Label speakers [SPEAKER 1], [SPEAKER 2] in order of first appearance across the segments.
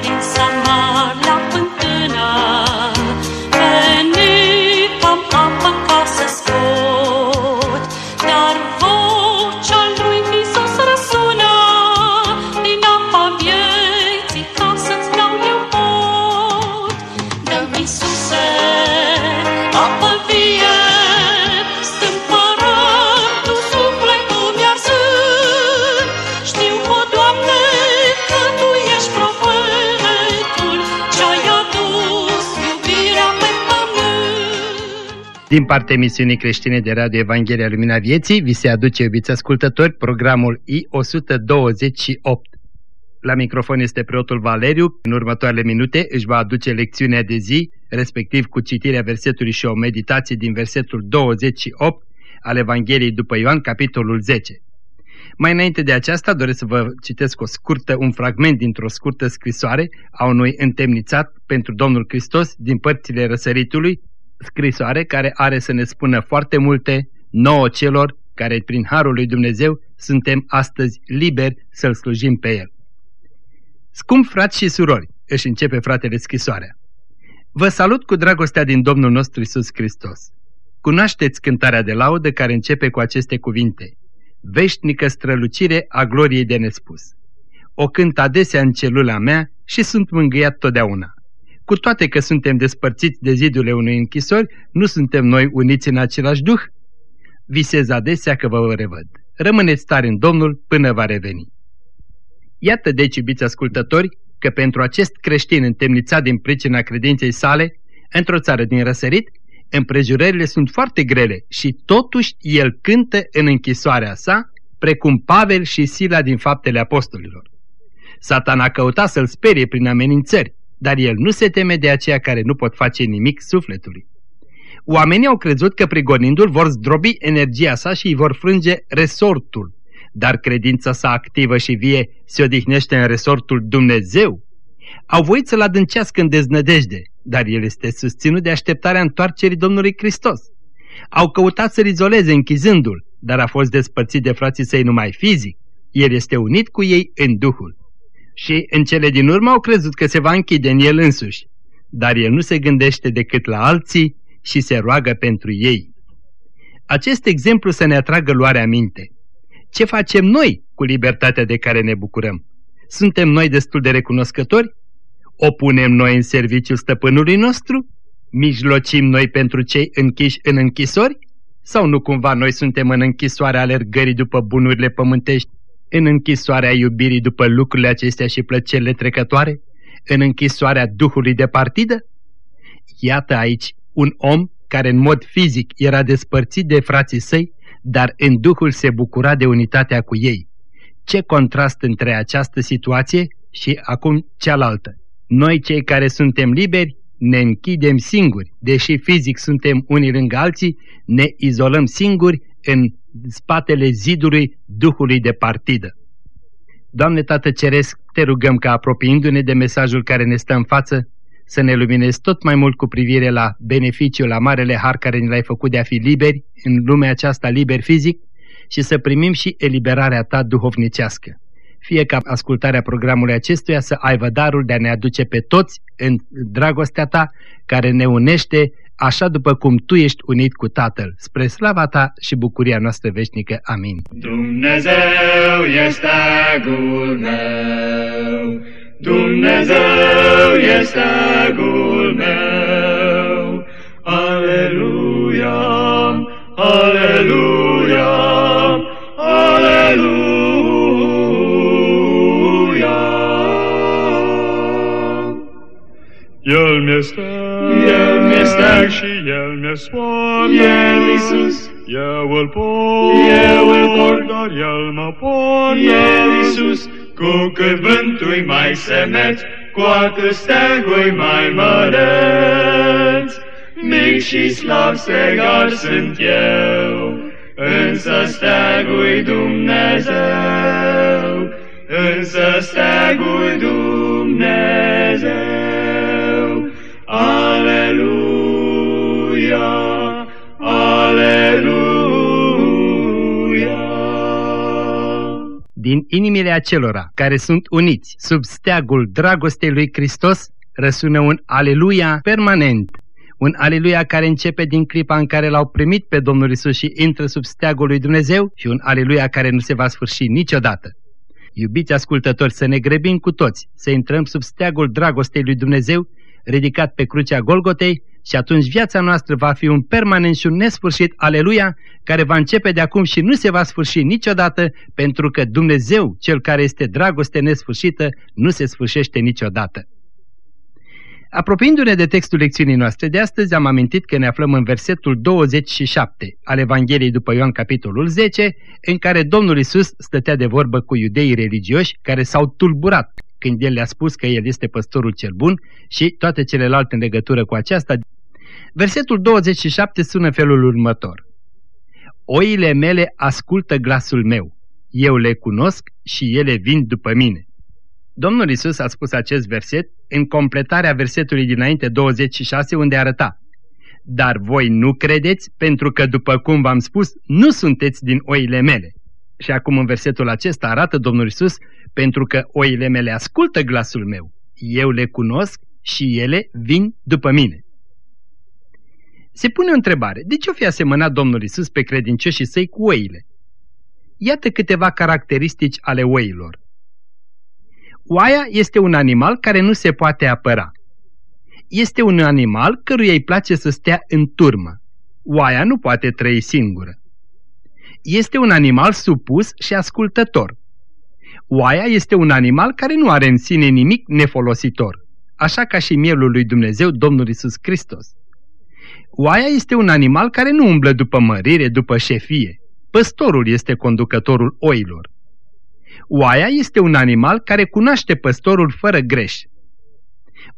[SPEAKER 1] din Samar
[SPEAKER 2] Din partea emisiunii creștine de Radio Evanghelia Lumina Vieții, vi se aduce, iubiți ascultători, programul I-128. La microfon este preotul Valeriu. În următoarele minute își va aduce lecțiunea de zi, respectiv cu citirea versetului și o meditație din versetul 28 al Evangheliei după Ioan, capitolul 10. Mai înainte de aceasta doresc să vă citesc o scurtă, un fragment dintr-o scurtă scrisoare a unui întemnițat pentru Domnul Hristos din părțile răsăritului, scrisoare care are să ne spună foarte multe nouă celor care prin Harul lui Dumnezeu suntem astăzi liberi să-L slujim pe El. Scump frați și surori, își începe fratele scrisoarea. Vă salut cu dragostea din Domnul nostru Isus Hristos. Cunoașteți cântarea de laudă care începe cu aceste cuvinte. Veșnică strălucire a gloriei de nespus. O cânt adesea în celula mea și sunt mângâiat totdeauna. Cu toate că suntem despărțiți de zidurile unei închisori, nu suntem noi uniți în același duh? Visez adesea că vă revăd. Rămâneți tari în Domnul până va reveni. Iată deci, iubiți ascultători, că pentru acest creștin întemnițat din pricina credinței sale, într-o țară din răsărit, împrejurările sunt foarte grele și totuși el cântă în închisoarea sa, precum Pavel și Sila din faptele apostolilor. Satan a căutat să-l sperie prin amenințări, dar el nu se teme de aceia care nu pot face nimic sufletului. Oamenii au crezut că prigonindu-l vor zdrobi energia sa și îi vor frânge resortul, dar credința sa activă și vie se odihnește în resortul Dumnezeu. Au voit să-l adâncească în deznădejde, dar el este susținut de așteptarea întoarcerii Domnului Hristos. Au căutat să-l izoleze închizându-l, dar a fost despărțit de frații săi numai fizic. El este unit cu ei în Duhul. Și în cele din urmă au crezut că se va închide în el însuși, dar el nu se gândește decât la alții și se roagă pentru ei. Acest exemplu să ne atragă luarea minte. Ce facem noi cu libertatea de care ne bucurăm? Suntem noi destul de recunoscători? O punem noi în serviciul stăpânului nostru? Mijlocim noi pentru cei închiși în închisori? Sau nu cumva noi suntem în închisoarea alergării după bunurile pământești, în închisoarea iubirii după lucrurile acestea și plăcerile trecătoare? În închisoarea Duhului de partidă? Iată aici un om care în mod fizic era despărțit de frații săi, dar în Duhul se bucura de unitatea cu ei. Ce contrast între această situație și acum cealaltă. Noi cei care suntem liberi ne închidem singuri, deși fizic suntem unii lângă alții, ne izolăm singuri în spatele zidului Duhului de partidă. Doamne Tată Ceresc, te rugăm ca apropiindu-ne de mesajul care ne stă în față, să ne luminezi tot mai mult cu privire la beneficiul, la marele har care ne l-ai făcut de a fi liberi în lumea aceasta liber fizic și să primim și eliberarea ta duhovnicească. Fie ca ascultarea programului acestuia să aibă darul de a ne aduce pe toți în dragostea ta care ne unește așa după cum tu ești unit cu Tatăl, spre slava ta și bucuria noastră veșnică. Amin.
[SPEAKER 3] Dumnezeu este steagul meu, Dumnezeu este steagul meu. Aleluia, aleluia, aleluia. El mi-e steag, El mi-e steag și El mi-e soare, El Iisus, eu îl port, eu îl port, dar El mă poartă, El Iisus, cu cât vântul mai semeț, cu atât steagul mai măreț. Mic și slab stegar sunt eu, însă steagul Dumnezeu, însă steagul Dumnezeu. Aleluia, aleluia.
[SPEAKER 2] din inimile acelora care sunt uniți sub steagul dragostei lui Hristos, răsună un aleluia permanent, un aleluia care începe din clipa în care l-au primit pe Domnul Isus și intră sub steagul lui Dumnezeu și un aleluia care nu se va sfârși niciodată. Iubiți ascultători, să ne grăbim cu toți, să intrăm sub steagul dragostei lui Dumnezeu, ridicat pe crucea Golgotei, și atunci viața noastră va fi un permanent și un nesfârșit, aleluia, care va începe de acum și nu se va sfârși niciodată, pentru că Dumnezeu, Cel care este dragoste nesfârșită, nu se sfârșește niciodată. Apropiindu-ne de textul lecțiunii noastre de astăzi, am amintit că ne aflăm în versetul 27 al Evangheliei după Ioan capitolul 10, în care Domnul Isus stătea de vorbă cu iudeii religioși care s-au tulburat când El le-a spus că El este păstorul cel bun și toate celelalte în legătură cu aceasta. Versetul 27 sună felul următor. Oile mele ascultă glasul meu, eu le cunosc și ele vin după mine. Domnul Isus a spus acest verset în completarea versetului dinainte 26 unde arăta Dar voi nu credeți pentru că după cum v-am spus nu sunteți din oile mele. Și acum în versetul acesta arată Domnul Isus pentru că oile mele ascultă glasul meu, eu le cunosc și ele vin după mine. Se pune o întrebare, de ce o fi asemănat Domnul Isus pe credincioșii săi cu oile? Iată câteva caracteristici ale oilor. Oaia este un animal care nu se poate apăra. Este un animal căruia îi place să stea în turmă. Oaia nu poate trăi singură. Este un animal supus și ascultător. Oaia este un animal care nu are în sine nimic nefolositor, așa ca și mielul lui Dumnezeu, Domnul Isus Hristos. Oaia este un animal care nu umblă după mărire, după șefie. Păstorul este conducătorul oilor. Oaia este un animal care cunoaște păstorul fără greș.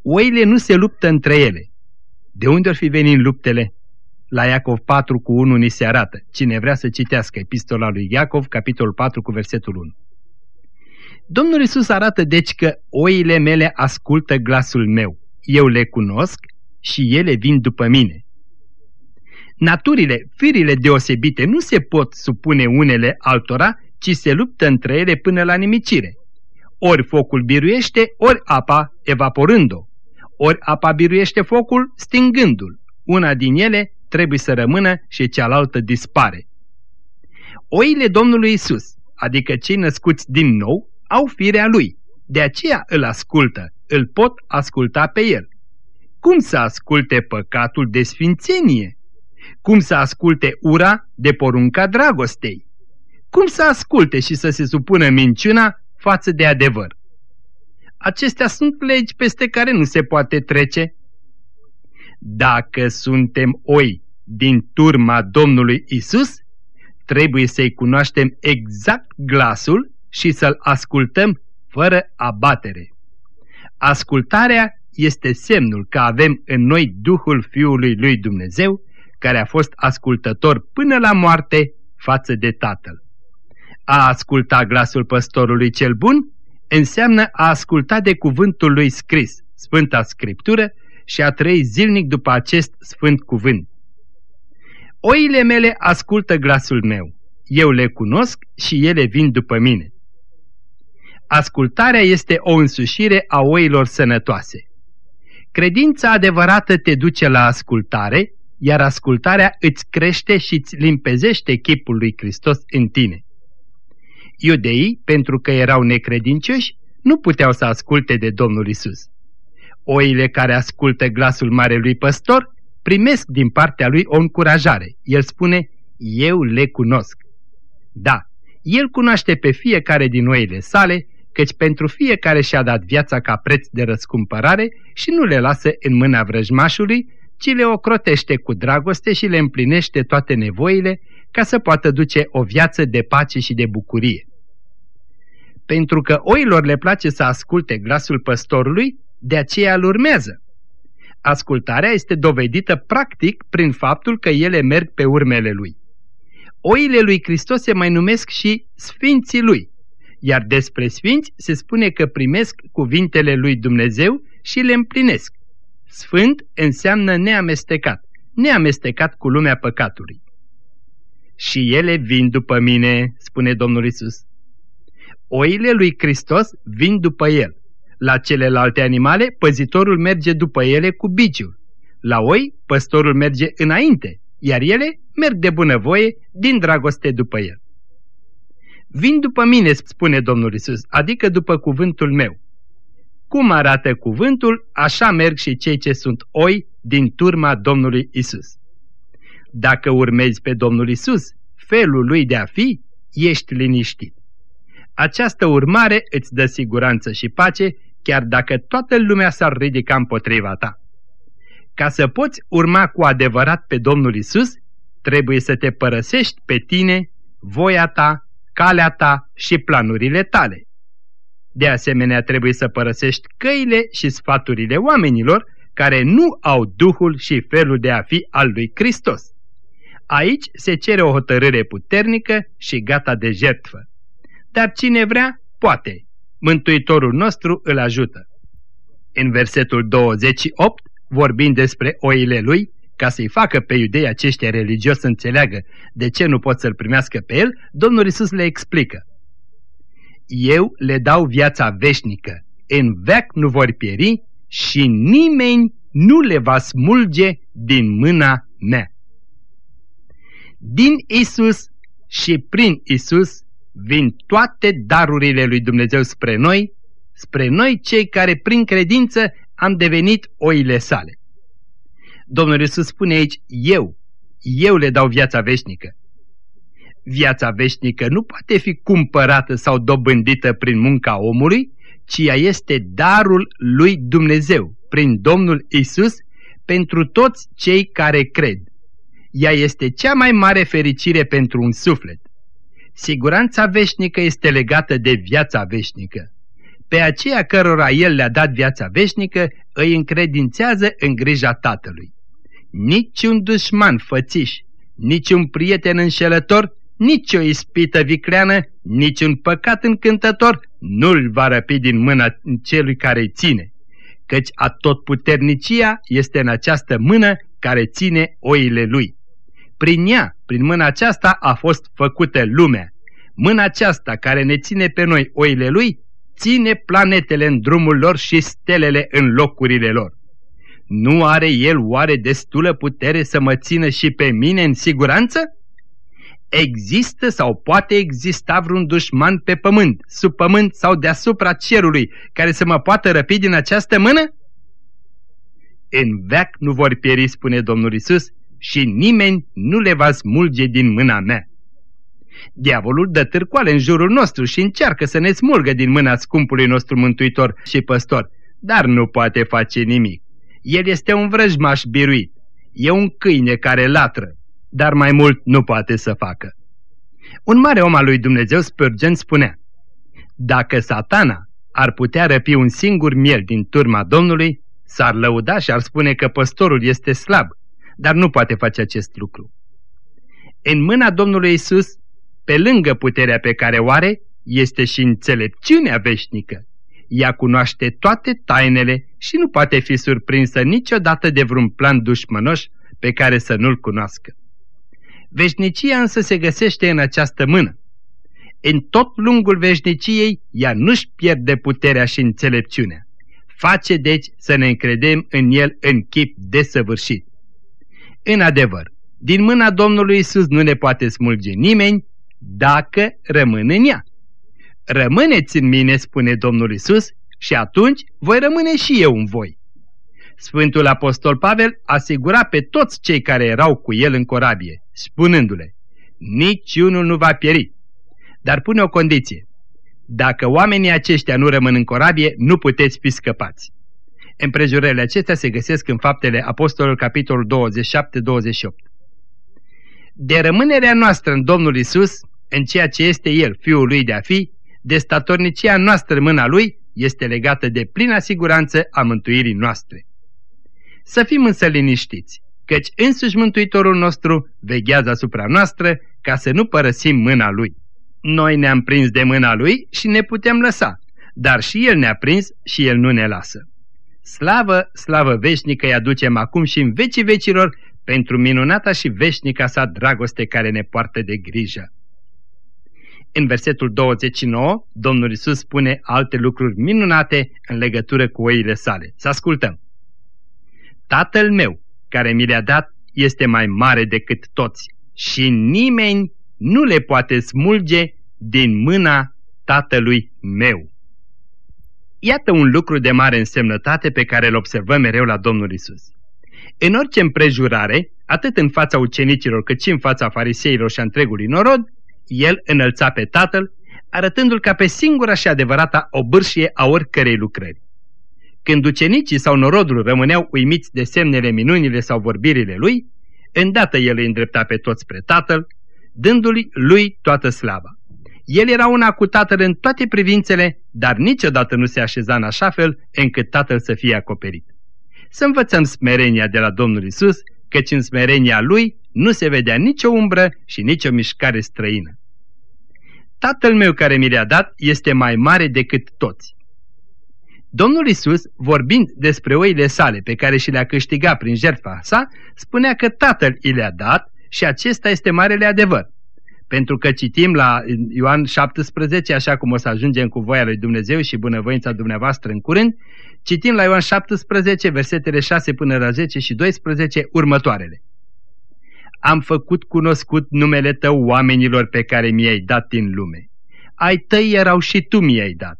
[SPEAKER 2] Oile nu se luptă între ele. De unde ar fi venit luptele? La Iacov 4 cu 1 ni se arată. Cine vrea să citească epistola lui Iacov, capitolul 4 cu versetul 1. Domnul Isus arată deci că oile mele ascultă glasul meu. Eu le cunosc și ele vin după mine. Naturile, firile deosebite nu se pot supune unele altora, ci se luptă între ele până la nimicire. Ori focul biruiește, ori apa evaporând-o. Ori apa biruiește focul stingându-l. Una din ele trebuie să rămână și cealaltă dispare. Oile Domnului Isus, adică cei născuți din nou, au firea lui. De aceea îl ascultă, îl pot asculta pe el. Cum să asculte păcatul de sfințenie? Cum să asculte ura de porunca dragostei? Cum să asculte și să se supună minciuna față de adevăr? Acestea sunt legi peste care nu se poate trece. Dacă suntem oi din turma Domnului Isus, trebuie să-i cunoaștem exact glasul și să-l ascultăm fără abatere. Ascultarea este semnul că avem în noi Duhul Fiului lui Dumnezeu, care a fost ascultător până la moarte față de Tatăl. A asculta glasul păstorului cel bun înseamnă a asculta de cuvântul lui scris, Sfânta Scriptură, și a trăi zilnic după acest sfânt cuvânt. Oile mele ascultă glasul meu, eu le cunosc și ele vin după mine. Ascultarea este o însușire a oilor sănătoase. Credința adevărată te duce la ascultare, iar ascultarea îți crește și îți limpezește chipul lui Hristos în tine. Iudeii, pentru că erau necredincioși, nu puteau să asculte de Domnul Isus. Oile care ascultă glasul marelui păstor primesc din partea lui o încurajare. El spune, eu le cunosc. Da, el cunoaște pe fiecare din oile sale, căci pentru fiecare și-a dat viața ca preț de răscumpărare și nu le lasă în mâna vrăjmașului, ci le ocrotește cu dragoste și le împlinește toate nevoile ca să poată duce o viață de pace și de bucurie. Pentru că oilor le place să asculte glasul păstorului, de aceea îl urmează. Ascultarea este dovedită practic prin faptul că ele merg pe urmele lui. Oile lui Hristos se mai numesc și sfinții lui, iar despre sfinți se spune că primesc cuvintele lui Dumnezeu și le împlinesc. Sfânt înseamnă neamestecat, neamestecat cu lumea păcatului. Și ele vin după mine, spune Domnul Isus. Oile lui Hristos vin după el. La celelalte animale, păzitorul merge după ele cu biciul. La oi, păstorul merge înainte, iar ele merg de bunăvoie din dragoste după el. Vin după mine, spune Domnul Isus, adică după cuvântul meu. Cum arată cuvântul, așa merg și cei ce sunt oi din turma Domnului Isus. Dacă urmezi pe Domnul Isus, felul lui de a fi, ești liniștit. Această urmare îți dă siguranță și pace, chiar dacă toată lumea s-ar ridica împotriva ta. Ca să poți urma cu adevărat pe Domnul Isus, trebuie să te părăsești pe tine, voia ta, calea ta și planurile tale. De asemenea, trebuie să părăsești căile și sfaturile oamenilor care nu au Duhul și felul de a fi al lui Hristos. Aici se cere o hotărâre puternică și gata de jertfă. Dar cine vrea, poate. Mântuitorul nostru îl ajută. În versetul 28, vorbind despre oile lui, ca să-i facă pe iudei aceștia religios să înțeleagă de ce nu pot să-L primească pe El, Domnul Isus le explică. Eu le dau viața veșnică, în veac nu vor pieri și nimeni nu le va smulge din mâna mea. Din Isus și prin Isus vin toate darurile lui Dumnezeu spre noi, spre noi cei care prin credință am devenit oile sale. Domnul Iisus spune aici, eu, eu le dau viața veșnică. Viața veșnică nu poate fi cumpărată sau dobândită prin munca omului, ci ea este darul lui Dumnezeu, prin Domnul Isus, pentru toți cei care cred. Ea este cea mai mare fericire pentru un suflet. Siguranța veșnică este legată de viața veșnică. Pe aceea cărora El le-a dat viața veșnică, îi încredințează în grija Tatălui. Niciun dușman fățiș, niciun prieten înșelător, nici o ispită vicleană, niciun păcat încântător nu-l va răpi din mâna celui care îi ține, căci atotputernicia este în această mână care ține oile lui. Prin ea, prin mâna aceasta a fost făcută lumea. Mâna aceasta care ne ține pe noi oile lui, ține planetele în drumul lor și stelele în locurile lor. Nu are el oare destulă putere să mă țină și pe mine în siguranță? Există sau poate exista vreun dușman pe pământ, sub pământ sau deasupra cerului, care să mă poată răpi din această mână? În veac nu vor pieri, spune Domnul Isus, și nimeni nu le va smulge din mâna mea. Diavolul dă târcoale în jurul nostru și încearcă să ne smulgă din mâna scumpului nostru mântuitor și păstor, dar nu poate face nimic. El este un vrăjmaș biruit, e un câine care latră, dar mai mult nu poate să facă. Un mare om al lui Dumnezeu, Spurgeon, spunea, Dacă satana ar putea răpi un singur miel din turma Domnului, s-ar lăuda și ar spune că păstorul este slab, dar nu poate face acest lucru. În mâna Domnului Isus, pe lângă puterea pe care o are, este și înțelepciunea veșnică. Ea cunoaște toate tainele și nu poate fi surprinsă niciodată de vreun plan dușmănoș pe care să nu-l cunoască. Veșnicia însă se găsește în această mână. În tot lungul veșniciei, ea nu-și pierde puterea și înțelepciunea. Face deci să ne încredem în el în chip desăvârșit. În adevăr, din mâna Domnului Isus nu ne poate smulge nimeni dacă rămân în ea. Rămâneți în mine, spune Domnul Isus, și atunci voi rămâne și eu în voi. Sfântul Apostol Pavel asigura pe toți cei care erau cu el în corabie, spunându-le, niciunul nu va pieri. Dar pune o condiție. Dacă oamenii aceștia nu rămân în corabie, nu puteți fi scăpați. Împrejurările acestea se găsesc în faptele Apostolului capitolul 27-28. De rămânerea noastră în Domnul Isus, în ceea ce este El, Fiul lui de a fi, de statornicia noastră în mâna Lui, este legată de plina siguranță a mântuirii noastre. Să fim însă liniștiți, căci însuși Mântuitorul nostru veghează asupra noastră ca să nu părăsim mâna Lui. Noi ne-am prins de mâna Lui și ne putem lăsa, dar și El ne-a prins și El nu ne lasă. Slavă, slavă veșnică îi aducem acum și în vecii vecilor pentru minunata și veșnica sa dragoste care ne poartă de grijă. În versetul 29, Domnul Isus spune alte lucruri minunate în legătură cu oile sale. Să ascultăm. Tatăl meu, care mi le-a dat, este mai mare decât toți și nimeni nu le poate smulge din mâna tatălui meu. Iată un lucru de mare însemnătate pe care îl observăm mereu la Domnul Isus. În orice împrejurare, atât în fața ucenicilor cât și în fața fariseilor și a întregului norod, el înălța pe Tatăl, arătându-l ca pe singura și adevărata obârșie a oricărei lucrări. Când ucenicii sau norodul rămâneau uimiți de semnele, minunile sau vorbirile lui, îndată el îi îndrepta pe toți spre Tatăl, dându-lui lui toată slava. El era una cu Tatăl în toate privințele, dar niciodată nu se așeza în așa fel încât Tatăl să fie acoperit. Să învățăm smerenia de la Domnul Isus, căci în smerenia Lui nu se vedea nicio umbră și nicio mișcare străină. Tatăl meu care mi le-a dat este mai mare decât toți. Domnul Isus, vorbind despre oile sale pe care și le-a câștigat prin jertfa sa, spunea că Tatăl i le-a dat și acesta este marele adevăr. Pentru că citim la Ioan 17, așa cum o să ajungem cu voia lui Dumnezeu și bunăvoința dumneavoastră în curând, citim la Ioan 17, versetele 6 până la 10 și 12, următoarele. Am făcut cunoscut numele tău oamenilor pe care mi-ai dat din lume. Ai tăi erau și tu mi-ai dat.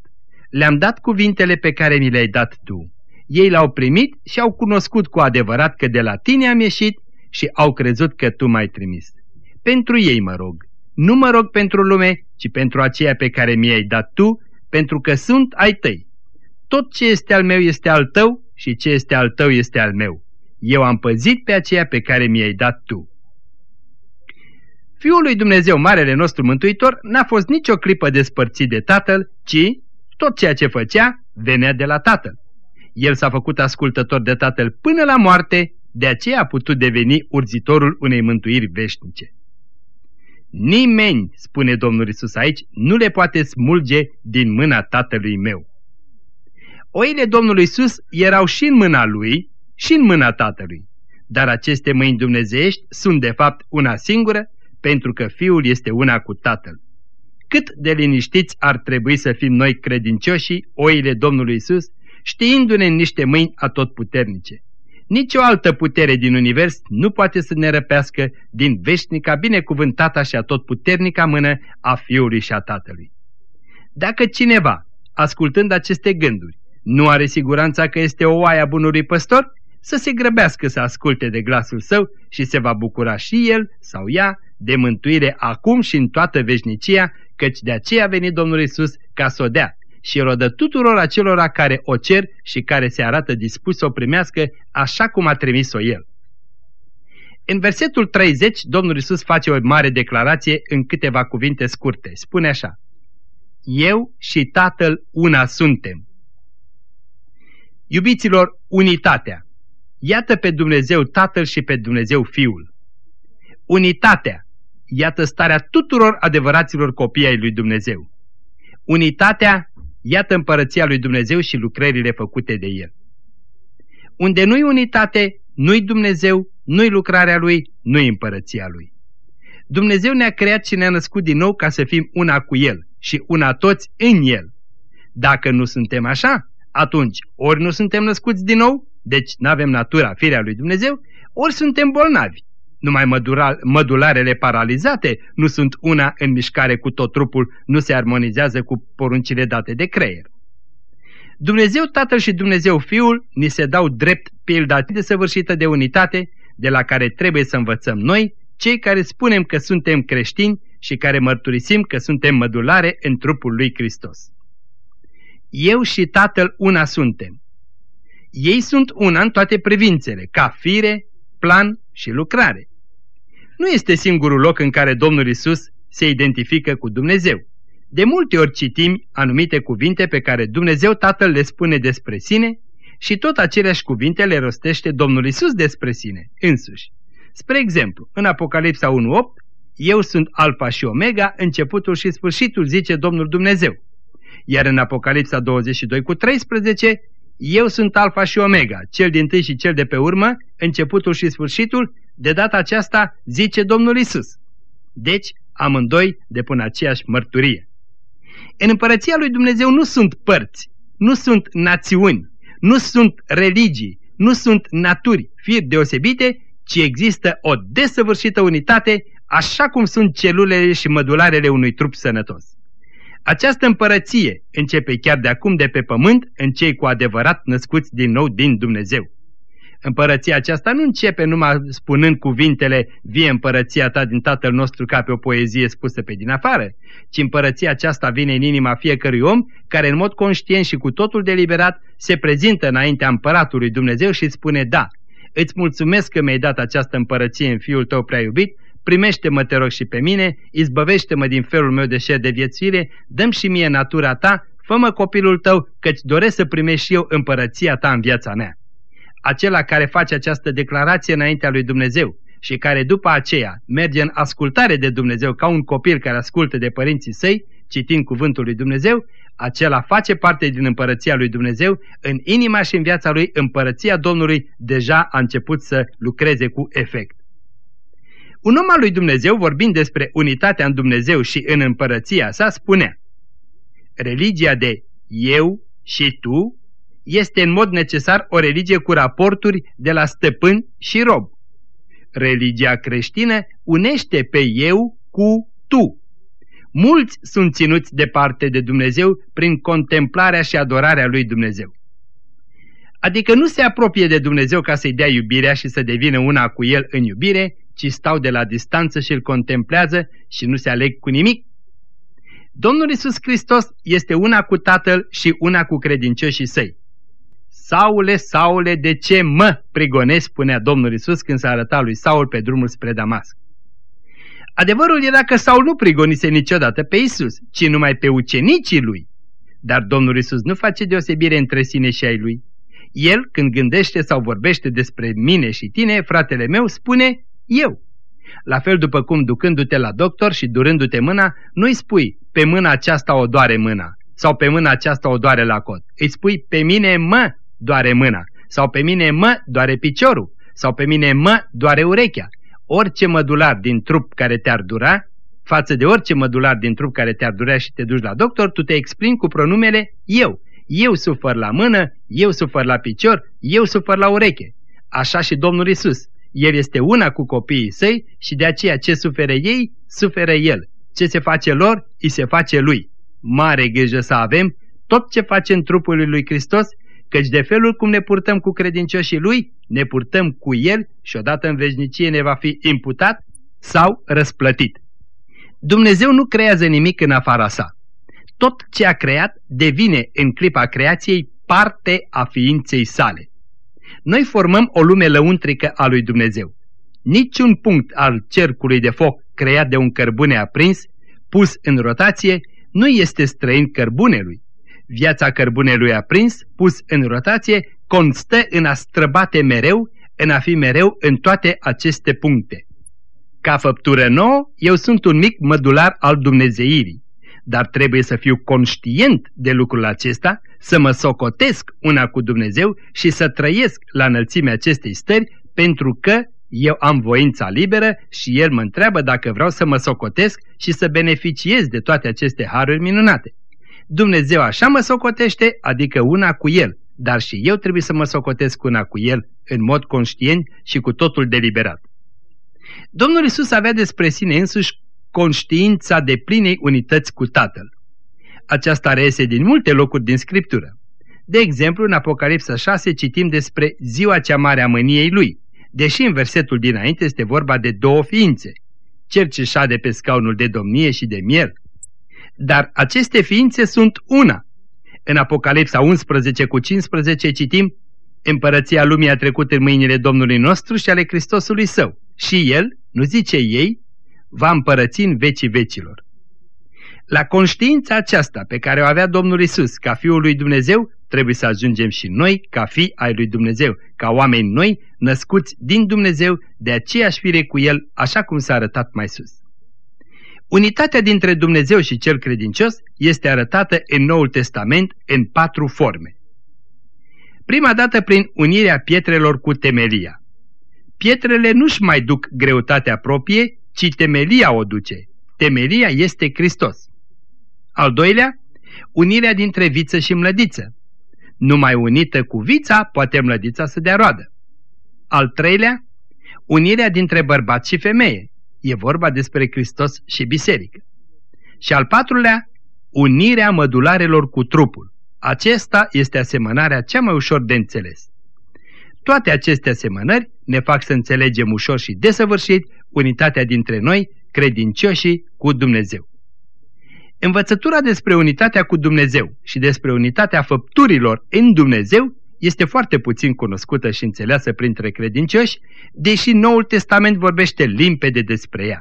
[SPEAKER 2] Le-am dat cuvintele pe care mi le-ai dat tu. Ei l-au primit și au cunoscut cu adevărat că de la tine am ieșit și au crezut că tu m-ai trimis. Pentru ei mă rog. Nu mă rog pentru lume, ci pentru aceea pe care mi-ai dat tu, pentru că sunt ai tăi. Tot ce este al meu este al tău și ce este al tău este al meu. Eu am păzit pe aceea pe care mi-ai dat tu. Fiul lui Dumnezeu, Marele nostru Mântuitor, n-a fost nicio clipă despărțit de Tatăl, ci tot ceea ce făcea venea de la Tatăl. El s-a făcut ascultător de Tatăl până la moarte, de aceea a putut deveni urzitorul unei mântuiri veșnice. Nimeni, spune Domnul Isus aici, nu le poate smulge din mâna Tatălui meu. Oile Domnului Isus erau și în mâna Lui și în mâna Tatălui, dar aceste mâini dumnezeiești sunt de fapt una singură, pentru că Fiul este una cu Tatăl. Cât de liniștiți ar trebui să fim noi credincioșii, oile Domnului Isus, știindu-ne în niște mâini atotputernice. Nici o altă putere din univers nu poate să ne răpească din veșnica, binecuvântata și atotputernica mână a Fiului și a Tatălui. Dacă cineva, ascultând aceste gânduri, nu are siguranța că este o oaia bunului păstor, să se grăbească să asculte de glasul său și se va bucura și el sau ea de mântuire acum și în toată veșnicia, căci de aceea a venit Domnul Isus ca să o dea și rodă tuturor acelora care o cer și care se arată dispus să o primească așa cum a trimis-o El. În versetul 30, Domnul Isus face o mare declarație în câteva cuvinte scurte. Spune așa, Eu și Tatăl una suntem. Iubiților, unitatea. Iată pe Dumnezeu Tatăl și pe Dumnezeu Fiul. Unitatea. Iată starea tuturor adevăraților copii ai lui Dumnezeu. Unitatea Iată împărăția lui Dumnezeu și lucrările făcute de El. Unde nu-i unitate, nu-i Dumnezeu, nu-i lucrarea Lui, nu-i împărăția Lui. Dumnezeu ne-a creat și ne-a născut din nou ca să fim una cu El și una toți în El. Dacă nu suntem așa, atunci ori nu suntem născuți din nou, deci nu avem natura, firea lui Dumnezeu, ori suntem bolnavi numai mădularele paralizate nu sunt una în mișcare cu tot trupul, nu se armonizează cu poruncile date de creier. Dumnezeu Tatăl și Dumnezeu Fiul ni se dau drept pilda de săvârșită de unitate, de la care trebuie să învățăm noi, cei care spunem că suntem creștini și care mărturisim că suntem mădulare în trupul lui Hristos. Eu și Tatăl una suntem. Ei sunt una în toate privințele, ca fire, plan și lucrare nu este singurul loc în care Domnul Isus se identifică cu Dumnezeu. De multe ori citim anumite cuvinte pe care Dumnezeu Tatăl le spune despre sine și tot aceleași cuvinte le rostește Domnul Isus despre sine, însuși. Spre exemplu, în Apocalipsa 1.8, Eu sunt Alfa și Omega, începutul și sfârșitul, zice Domnul Dumnezeu. Iar în Apocalipsa 22 cu 13, Eu sunt Alfa și Omega, cel din tâi și cel de pe urmă, începutul și sfârșitul, de data aceasta zice Domnul Isus. Deci, amândoi depun aceeași mărturie. În împărăția lui Dumnezeu nu sunt părți, nu sunt națiuni, nu sunt religii, nu sunt naturi, firi deosebite, ci există o desăvârșită unitate, așa cum sunt celulele și mădularele unui trup sănătos. Această împărăție începe chiar de acum de pe pământ în cei cu adevărat născuți din nou din Dumnezeu. Împărăția aceasta nu începe numai spunând cuvintele vie împărăția ta din Tatăl nostru ca pe o poezie spusă pe din afară, ci împărăția aceasta vine în inima fiecărui om care în mod conștient și cu totul deliberat se prezintă înaintea împăratului Dumnezeu și spune da, îți mulțumesc că mi-ai dat această împărăție în Fiul tău prea iubit, primește-mă, te rog, și pe mine, izbăvește-mă din felul meu de șer de viețuire, dăm și mie natura ta, fă-mă copilul tău, căci doresc să primești și eu împărăția ta în viața mea acela care face această declarație înaintea lui Dumnezeu și care după aceea merge în ascultare de Dumnezeu ca un copil care ascultă de părinții săi, citind cuvântul lui Dumnezeu, acela face parte din împărăția lui Dumnezeu, în inima și în viața lui împărăția Domnului deja a început să lucreze cu efect. Un om al lui Dumnezeu, vorbind despre unitatea în Dumnezeu și în împărăția sa, spunea Religia de eu și tu este în mod necesar o religie cu raporturi de la stăpân și rob. Religia creștină unește pe eu cu tu. Mulți sunt ținuți departe de Dumnezeu prin contemplarea și adorarea lui Dumnezeu. Adică nu se apropie de Dumnezeu ca să-i dea iubirea și să devină una cu El în iubire, ci stau de la distanță și îl contemplează și nu se aleg cu nimic. Domnul Isus Hristos este una cu Tatăl și una cu credincioșii săi. Saule, Saule, de ce mă prigonezi, spunea Domnul Isus când s-a arătat lui Saul pe drumul spre Damasc. Adevărul era că Saul nu prigonise niciodată pe Isus, ci numai pe ucenicii lui. Dar Domnul Isus nu face deosebire între sine și ai lui. El, când gândește sau vorbește despre mine și tine, fratele meu, spune eu. La fel după cum ducându-te la doctor și durându-te mâna, nu-i spui pe mâna aceasta o doare mâna sau pe mâna aceasta o doare la cot. Îi spui pe mine mă doare mâna, sau pe mine mă doare piciorul, sau pe mine mă doare urechea. Orice mădular din trup care te-ar dura, față de orice mădular din trup care te-ar durea și te duci la doctor, tu te exprimi cu pronumele eu. Eu sufăr la mână, eu sufăr la picior, eu sufăr la ureche. Așa și Domnul Isus. El este una cu copiii săi și de aceea ce suferă ei, suferă El. Ce se face lor, îi se face lui. Mare grijă să avem, tot ce face în trupul lui Hristos căci de felul cum ne purtăm cu credincioșii Lui, ne purtăm cu El și odată în veșnicie ne va fi imputat sau răsplătit. Dumnezeu nu creează nimic în afara sa. Tot ce a creat devine în clipa creației parte a ființei sale. Noi formăm o lume lăuntrică a lui Dumnezeu. Niciun punct al cercului de foc creat de un cărbune aprins, pus în rotație, nu este străin cărbunelui. Viața cărbunelui aprins, pus în rotație, constă în a străbate mereu, în a fi mereu în toate aceste puncte. Ca făptură nouă, eu sunt un mic mădular al Dumnezeirii, dar trebuie să fiu conștient de lucrul acesta, să mă socotesc una cu Dumnezeu și să trăiesc la înălțimea acestei stări, pentru că eu am voința liberă și El mă întreabă dacă vreau să mă socotesc și să beneficiez de toate aceste haruri minunate. Dumnezeu așa mă socotește, adică una cu El, dar și eu trebuie să mă socotesc una cu El în mod conștient și cu totul deliberat. Domnul Isus avea despre sine însuși conștiința de plinei unități cu Tatăl. Aceasta reiese din multe locuri din Scriptură. De exemplu, în Apocalipsa 6 citim despre ziua cea mare a mâniei lui, deși în versetul dinainte este vorba de două ființe, cel ce șade pe scaunul de domnie și de miel, dar aceste ființe sunt una. În Apocalipsa 11 cu 15 citim, Împărăția lumii a trecut în mâinile Domnului nostru și ale Hristosului său. Și El, nu zice ei, va împărăți în vecii vecilor. La conștiința aceasta pe care o avea Domnul Isus ca Fiul lui Dumnezeu, trebuie să ajungem și noi ca fi ai lui Dumnezeu, ca oameni noi, născuți din Dumnezeu, de aceeași fire cu El, așa cum s-a arătat mai sus. Unitatea dintre Dumnezeu și cel credincios este arătată în Noul Testament în patru forme. Prima dată prin unirea pietrelor cu temelia. Pietrele nu-și mai duc greutatea proprie, ci temelia o duce. temelia este Hristos. Al doilea, unirea dintre viță și mlădiță. Numai unită cu vița poate mlădița să dea roadă. Al treilea, unirea dintre bărbat și femeie. E vorba despre Hristos și biserică. Și al patrulea, unirea mădularelor cu trupul. Acesta este asemănarea cea mai ușor de înțeles. Toate aceste asemănări ne fac să înțelegem ușor și desăvârșit unitatea dintre noi, credincioșii, cu Dumnezeu. Învățătura despre unitatea cu Dumnezeu și despre unitatea făpturilor în Dumnezeu este foarte puțin cunoscută și înțeleasă printre credincioși, deși Noul Testament vorbește limpede despre ea.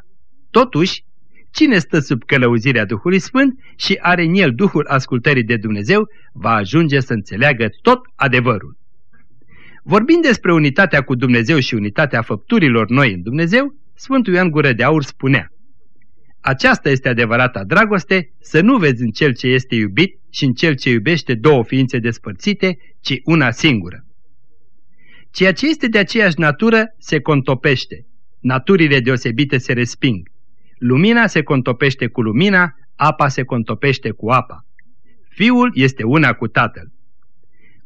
[SPEAKER 2] Totuși, cine stă sub călăuzirea Duhului Sfânt și are în el Duhul ascultării de Dumnezeu, va ajunge să înțeleagă tot adevărul. Vorbind despre unitatea cu Dumnezeu și unitatea făpturilor noi în Dumnezeu, Sfântul Ioan Gură de Aur spunea Aceasta este adevărata dragoste, să nu vezi în cel ce este iubit și în cel ce iubește două ființe despărțite, ci una singură. Ceea ce este de aceeași natură se contopește, naturile deosebite se resping. Lumina se contopește cu lumina, apa se contopește cu apa. Fiul este una cu Tatăl.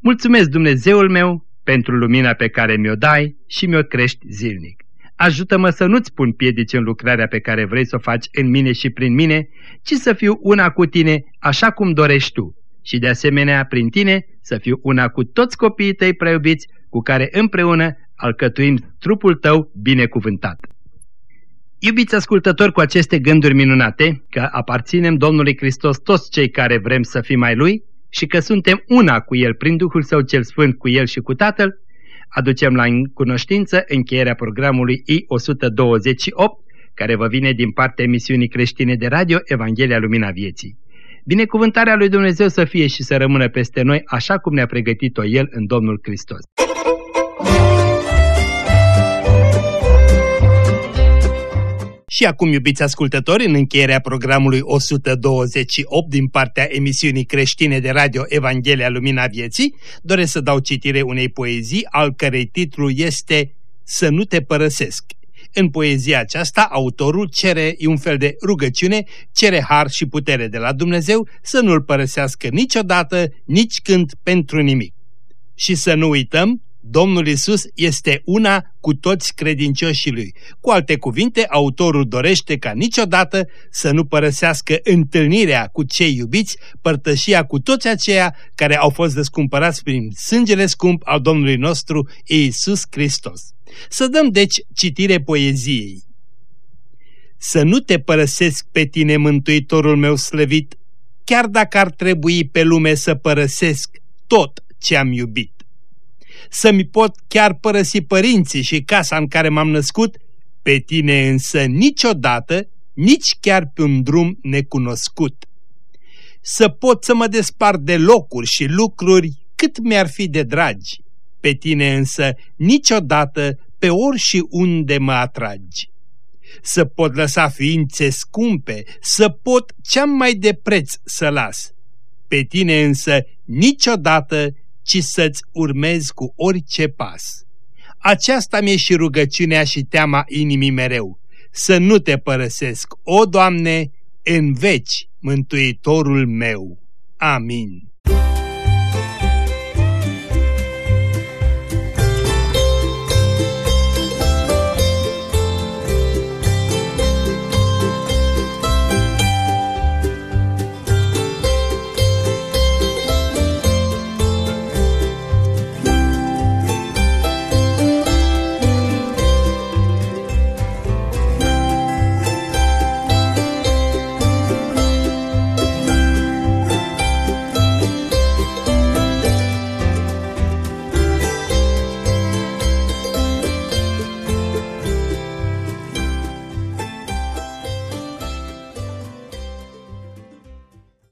[SPEAKER 2] Mulțumesc Dumnezeul meu pentru lumina pe care mi-o dai și mi-o crești zilnic. Ajută-mă să nu-ți pun piedici în lucrarea pe care vrei să o faci în mine și prin mine, ci să fiu una cu tine așa cum dorești tu și de asemenea prin tine să fiu una cu toți copiii tăi preiubiți cu care împreună alcătuim trupul tău binecuvântat. Iubiți ascultători cu aceste gânduri minunate, că aparținem Domnului Hristos toți cei care vrem să fim mai Lui și că suntem una cu El prin Duhul Său cel Sfânt cu El și cu Tatăl, aducem la cunoștință încheierea programului I-128, care vă vine din partea emisiunii creștine de radio Evanghelia Lumina Vieții. Binecuvântarea lui Dumnezeu să fie și să rămână peste noi așa cum ne-a pregătit-o El în Domnul Hristos. Și acum, iubiți ascultători, în încheierea programului 128 din partea emisiunii creștine de radio Evanghelia Lumina Vieții, doresc să dau citire unei poezii, al cărei titlu este Să nu te părăsesc. În poezia aceasta, autorul cere un fel de rugăciune, cere har și putere de la Dumnezeu să nu-l părăsească niciodată, nici când, pentru nimic. Și să nu uităm Domnul Isus este una cu toți credincioșii lui. Cu alte cuvinte, autorul dorește ca niciodată să nu părăsească întâlnirea cu cei iubiți, părtășia cu toți aceia care au fost descumpărați prin sângele scump al Domnului nostru Iisus Hristos. Să dăm deci citire poeziei. Să nu te părăsesc pe tine, Mântuitorul meu slăvit, chiar dacă ar trebui pe lume să părăsesc tot ce am iubit să-mi pot chiar părăsi părinții și casa în care m-am născut, pe tine însă niciodată, nici chiar pe un drum necunoscut. Să pot să mă despart de locuri și lucruri cât mi-ar fi de dragi, pe tine însă niciodată pe ori și unde mă atragi. Să pot lăsa ființe scumpe, să pot cea mai de preț să las, pe tine însă niciodată ci să-ți urmezi cu orice pas. Aceasta mi-e și rugăciunea și teama inimii mereu, să nu te părăsesc, o Doamne, în veci, Mântuitorul meu. Amin.